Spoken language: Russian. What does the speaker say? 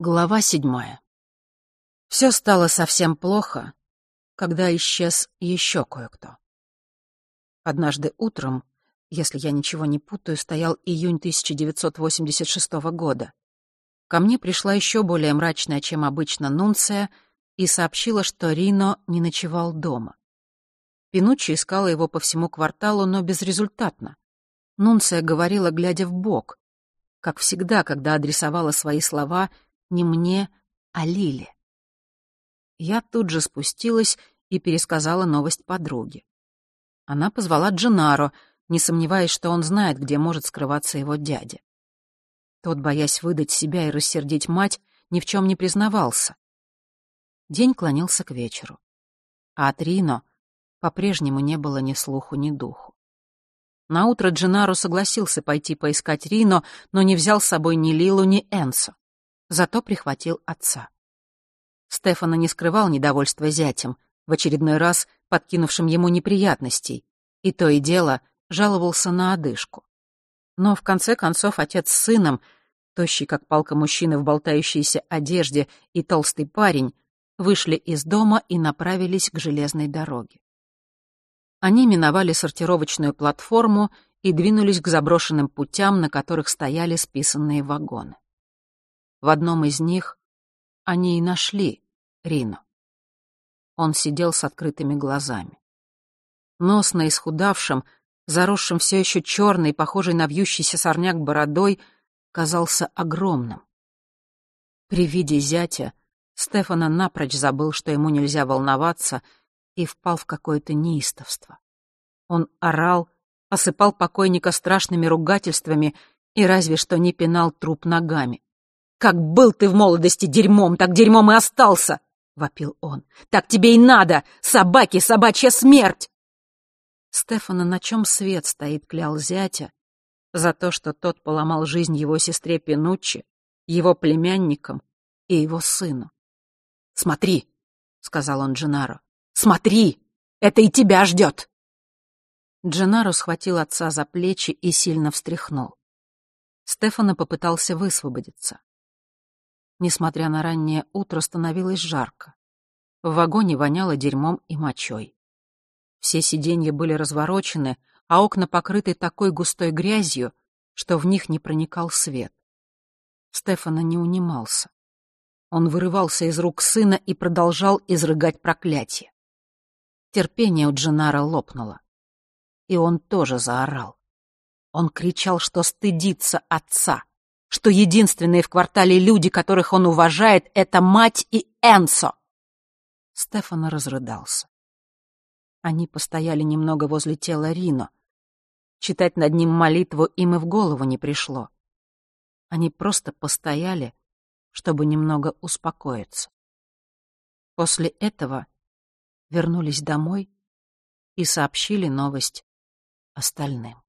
Глава седьмая. Все стало совсем плохо, когда исчез еще кое-кто. Однажды утром, если я ничего не путаю, стоял июнь 1986 года. Ко мне пришла еще более мрачная, чем обычно, Нунция и сообщила, что Рино не ночевал дома. Пинуччи искала его по всему кварталу, но безрезультатно. Нунция говорила, глядя в бок, как всегда, когда адресовала свои слова — не мне, а Лиле. Я тут же спустилась и пересказала новость подруге. Она позвала Дженаро, не сомневаясь, что он знает, где может скрываться его дядя. Тот, боясь выдать себя и рассердить мать, ни в чем не признавался. День клонился к вечеру. А от Рино по-прежнему не было ни слуху, ни духу. Наутро Дженаро согласился пойти поискать Рино, но не взял с собой ни Лилу, ни Энсо зато прихватил отца. Стефана не скрывал недовольства зятем, в очередной раз подкинувшим ему неприятностей, и то и дело жаловался на одышку. Но в конце концов отец с сыном, тощий как палка мужчины в болтающейся одежде и толстый парень, вышли из дома и направились к железной дороге. Они миновали сортировочную платформу и двинулись к заброшенным путям, на которых стояли списанные вагоны. В одном из них они и нашли Рино. Он сидел с открытыми глазами. Нос на исхудавшем, заросшим все еще черной, похожей на вьющийся сорняк бородой, казался огромным. При виде зятя Стефана напрочь забыл, что ему нельзя волноваться, и впал в какое-то неистовство. Он орал, осыпал покойника страшными ругательствами и разве что не пинал труп ногами. «Как был ты в молодости дерьмом, так дерьмом и остался!» — вопил он. «Так тебе и надо! Собаки, собачья смерть!» Стефана, на чем свет стоит, клял зятя за то, что тот поломал жизнь его сестре Пинуччи, его племянникам и его сыну. «Смотри!» — сказал он Дженаро. «Смотри! Это и тебя ждет!» Дженаро схватил отца за плечи и сильно встряхнул. Стефана попытался высвободиться. Несмотря на раннее утро, становилось жарко. В вагоне воняло дерьмом и мочой. Все сиденья были разворочены, а окна покрыты такой густой грязью, что в них не проникал свет. Стефана не унимался. Он вырывался из рук сына и продолжал изрыгать проклятие. Терпение у Дженара лопнуло. И он тоже заорал. Он кричал, что стыдится отца, что единственные в квартале люди, которых он уважает, это мать и Энсо. Стефано разрыдался. Они постояли немного возле тела Рино. Читать над ним молитву им и в голову не пришло. Они просто постояли, чтобы немного успокоиться. После этого вернулись домой и сообщили новость остальным.